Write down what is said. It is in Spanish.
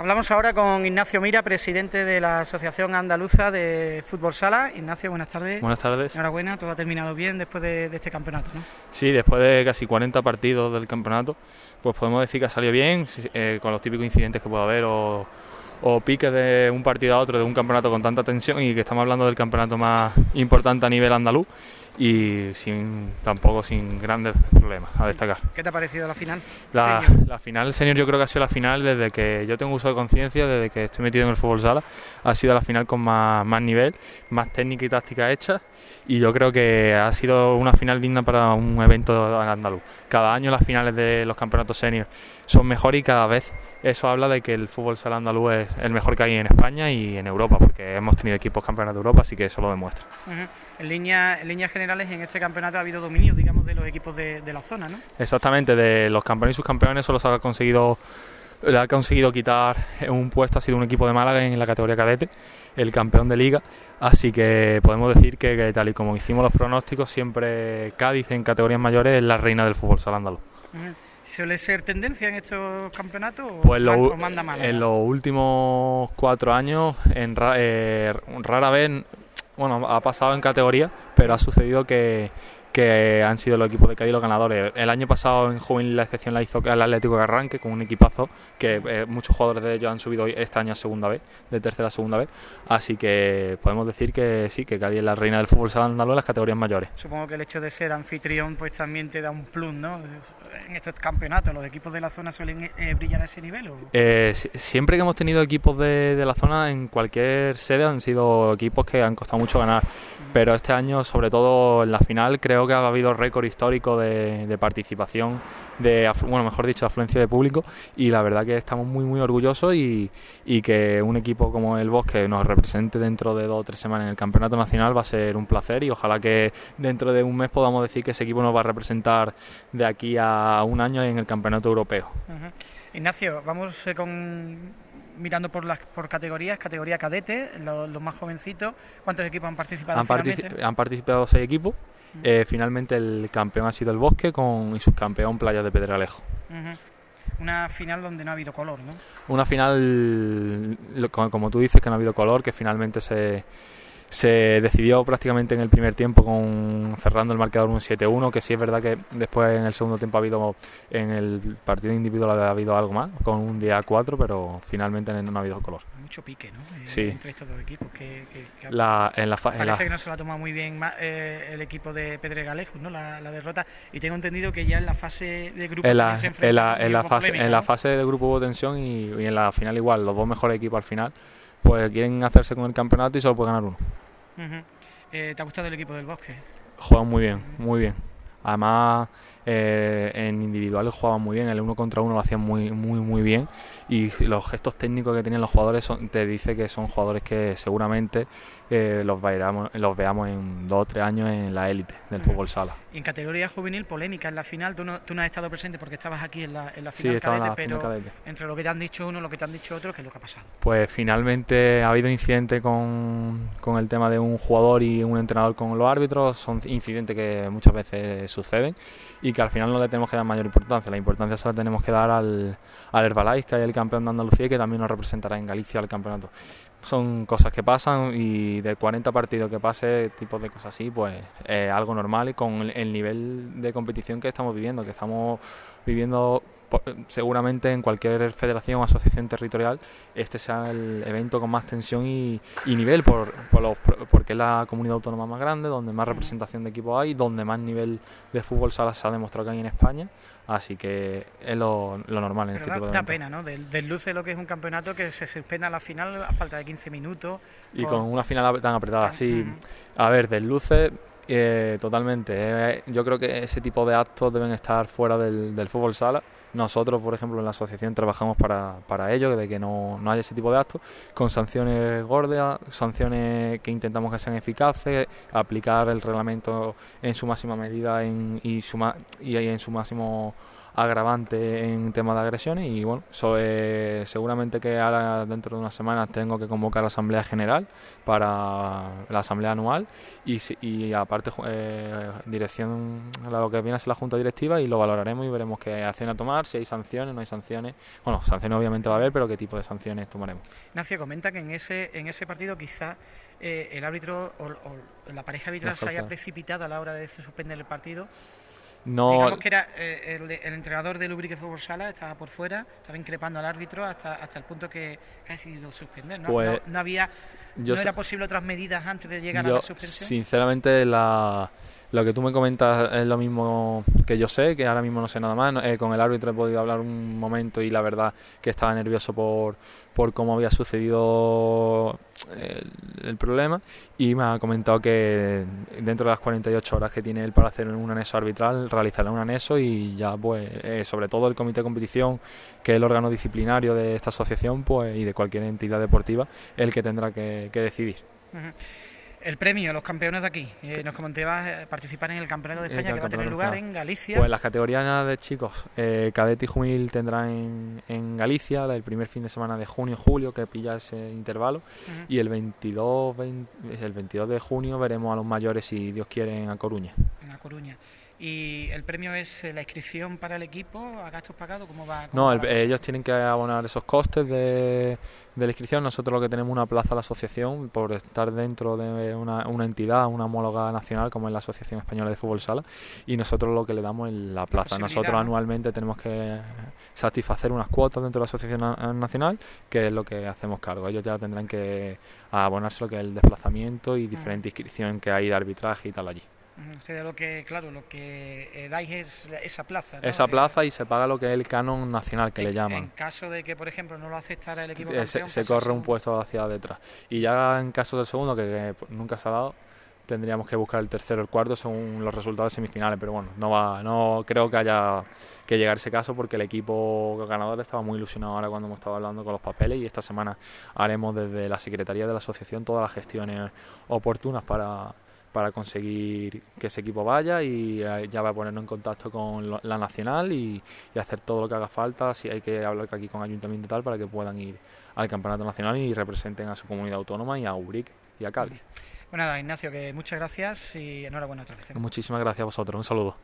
Hablamos ahora con Ignacio Mira, presidente de la Asociación Andaluza de Fútbol Sala. Ignacio, buenas tardes. Buenas tardes. Enhorabuena, todo ha terminado bien después de, este campeonato, ¿no? Sí, después de casi 40 partidos del campeonato, pues podemos decir que ha salido bien, eh, con los típicos incidentes que puede haber o, o piques de un partido a otro de un campeonato con tanta tensión y que estamos hablando del campeonato más importante a nivel andaluz y sin tampoco sin grandes problemas a destacar. ¿Qué te ha parecido la final? La, la final señor yo creo que ha sido la final desde que yo tengo uso de conciencia, desde que estoy metido en el fútbol sala, ha sido la final con más, más nivel, más técnica y táctica hecha y yo creo que ha sido una final digna para un evento andaluz. Cada año las finales de los campeonatos senior son mejores y cada vez eso habla de que el fútbol sala andaluz es el mejor que hay en España y en Europa, porque hemos tenido equipos campeones de Europa, así que eso lo demuestra. En, línea, en líneas generales, en este campeonato ha habido dominio, digamos, de los equipos de, la zona, ¿no? Exactamente, de los campeones y subcampeones solo se ha conseguido le ha conseguido quitar un puesto ha sido un equipo de Málaga en la categoría cadete, el campeón de liga, así que podemos decir que, tal y como hicimos los pronósticos, siempre Cádiz en categorías mayores es la reina del fútbol sala andaluz. ¿Suele ser tendencia en estos campeonatos pues en los últimos cuatro años, en eh, rara vez, bueno, ha pasado en categoría, pero ha sucedido que, que han sido los equipos de Cádiz los ganadores. El año pasado en juvenil la excepción la hizo el Atlético de Arranque con un equipazo que eh, muchos jugadores de ellos han subido este año a segunda vez, de tercera a segunda vez. Así que podemos decir que sí, que Cádiz es la reina del fútbol sala andaluz en las categorías mayores. Supongo que el hecho de ser anfitrión pues también te da un plus, ¿no? En estos campeonatos, ¿los equipos de la zona suelen eh, brillar a ese nivel? Eh, siempre que hemos tenido equipos de, de, la zona en cualquier sede han sido equipos que han costado mucho ganar, pero este año, sobre todo en la final, creo que ha habido récord histórico de, participación, de bueno, mejor dicho, de afluencia de público y la verdad que estamos muy muy orgullosos y, que un equipo como el Bosque nos represente dentro de dos o tres semanas en el Campeonato Nacional va a ser un placer y ojalá que dentro de un mes podamos decir que ese equipo nos va a representar de aquí a un año en el Campeonato Europeo. Ignacio, vamos con mirando por las por categorías, categoría cadete, los, más jovencitos, ¿cuántos equipos han participado? Han, han participado seis equipos. Eh, finalmente el campeón ha sido el Bosque con y subcampeón Playa de Pedregalejo. Una final donde no ha habido color, ¿no? Una final, como tú dices, que no ha habido color, que finalmente se, se decidió prácticamente en el primer tiempo con cerrando el marcador un 7-1, que sí es verdad que después en el segundo tiempo ha habido en el partido individual ha habido algo más, con un día 4, pero finalmente no ha habido color. Mucho pique, ¿no? Eh, sí. Entre estos dos equipos. Que, la, en la parece que no se lo ha tomado muy bien eh, el equipo de Pedregalejos, ¿no? La, derrota. Y tengo entendido que ya en la fase de grupo en la, en la, en la fase, en la fase de grupo hubo tensión y, y en la final igual, los dos mejores equipos al final pues quieren hacerse con el campeonato y solo puede ganar uno. Eh, ¿Te ha gustado el equipo del Bosque? Juegan muy bien, muy bien. Además, eh, en individuales jugaban muy bien, el uno contra uno lo hacían muy, muy, muy bien. Y los gestos técnicos que tenían los jugadores te dice que son jugadores que seguramente eh, los, veamos, los veamos en dos o tres años en la élite del fútbol sala. Y en categoría juvenil, polémica en la final, tú no, tú no has estado presente porque estabas aquí en la, en la final, sí, estaba en la pero final entre lo que te han dicho uno y lo que te han dicho otro, ¿qué es lo que ha pasado? Pues finalmente ha habido incidente con, con el tema de un jugador y un entrenador con los árbitros, son incidentes que muchas veces suceden y que al final no le tenemos que dar mayor importancia, la importancia se la tenemos que dar al, al Herbalife, que es el campeón de Andalucía y que también nos representará en Galicia el campeonato. Son cosas que pasan y de 40 partidos que pase, tipos de cosas así, pues es algo normal y con el nivel de competición que estamos viviendo, que estamos viviendo seguramente en cualquier federación o asociación territorial este sea el evento con más tensión y, nivel por, porque es la comunidad autónoma más grande donde más representación de equipos hay donde más nivel de fútbol sala se ha demostrado que hay en España. Así que es lo, normal en este tipo de da pena ¿no? Del, luce lo que es un campeonato que se suspenda la final a falta de 15 minutos y con una final tan apretada así a ver del luce eh, totalmente eh, yo creo que ese tipo de actos deben estar fuera del, del fútbol sala. Nosotros, por ejemplo, en la asociación trabajamos para, para ello, de que no, no haya ese tipo de actos, con sanciones gordas, sanciones que intentamos que sean eficaces, aplicar el reglamento en su máxima medida en, y, su, y en su máximo agravante en tema de agresiones y bueno, seguramente que ahora dentro de unas semanas tengo que convocar la Asamblea General para la Asamblea Anual y, y aparte eh, dirección a lo que viene a ser la Junta Directiva y lo valoraremos y veremos qué acción a tomar, si hay sanciones, no hay sanciones. Bueno, sanciones obviamente va a haber, pero qué tipo de sanciones tomaremos. Ignacio, comenta que en ese, en ese partido quizá eh, el árbitro o, la pareja arbitral se haya precipitado a la hora de suspender el partido no... Digamos que era eh, el, entrenador del Ubrique Fútbol Sala, estaba por fuera, estaba increpando al árbitro hasta, hasta el punto que, ha decidido suspender. ¿no? Pues no, había, no era posible otras medidas antes de llegar a la suspensión. Sinceramente, la, lo que tú me comentas es lo mismo que yo sé, que ahora mismo no sé nada más. Eh, con el árbitro he podido hablar un momento y la verdad que estaba nervioso por, por cómo había sucedido el, problema y me ha comentado que dentro de las 48 horas que tiene él para hacer un anexo arbitral realizará un anexo y ya pues eh, sobre todo el comité de competición que es el órgano disciplinario de esta asociación pues y de cualquier entidad deportiva el que tendrá que, decidir. El premio, los campeones de aquí. Eh, nos comentabas eh, participar en el Campeonato de España que va a tener lugar en Galicia. Pues las categorías de chicos, eh, cadete y juvenil tendrán en, Galicia el primer fin de semana de junio julio, que pilla ese intervalo. Y el 22, el 22 de junio veremos a los mayores, si Dios quiere, en A Coruña. En A Coruña. ¿Y el premio es eh, la inscripción para el equipo a gastos pagados? ¿Cómo va? no, ellos tienen que abonar esos costes de, de, la inscripción. Nosotros lo que tenemos una plaza a la asociación por estar dentro de una, una, entidad, una homóloga nacional como es la Asociación Española de Fútbol Sala y nosotros lo que le damos es la plaza. nosotros anualmente tenemos que satisfacer unas cuotas dentro de la Asociación Nacional que es lo que hacemos cargo. Ellos ya tendrán que abonarse lo que es el desplazamiento y diferente inscripción que hay de arbitraje y tal allí. Ustedes lo que, claro, lo que eh, dais es esa plaza. Esa plaza y se paga lo que es el canon nacional que le llaman. En caso de que, por ejemplo, no lo aceptara el equipo. Eh, se, pues corre un puesto hacia detrás. Y ya en caso del segundo, que, nunca se ha dado, tendríamos que buscar el tercero o el cuarto según los resultados semifinales. Pero bueno, no va, no creo que haya que llegar a ese caso porque el equipo ganador estaba muy ilusionado ahora cuando hemos estado hablando con los papeles y esta semana haremos desde la Secretaría de la Asociación todas las gestiones oportunas para para conseguir que ese equipo vaya y eh, ya va a ponernos en contacto con la nacional y, hacer todo lo que haga falta, si hay que hablar aquí con ayuntamiento y tal para que puedan ir al campeonato nacional y representen a su comunidad autónoma y a Ubric y a Cádiz. Bueno, nada, Ignacio, que muchas gracias y enhorabuena otra vez. Muchísimas gracias a vosotros, un saludo.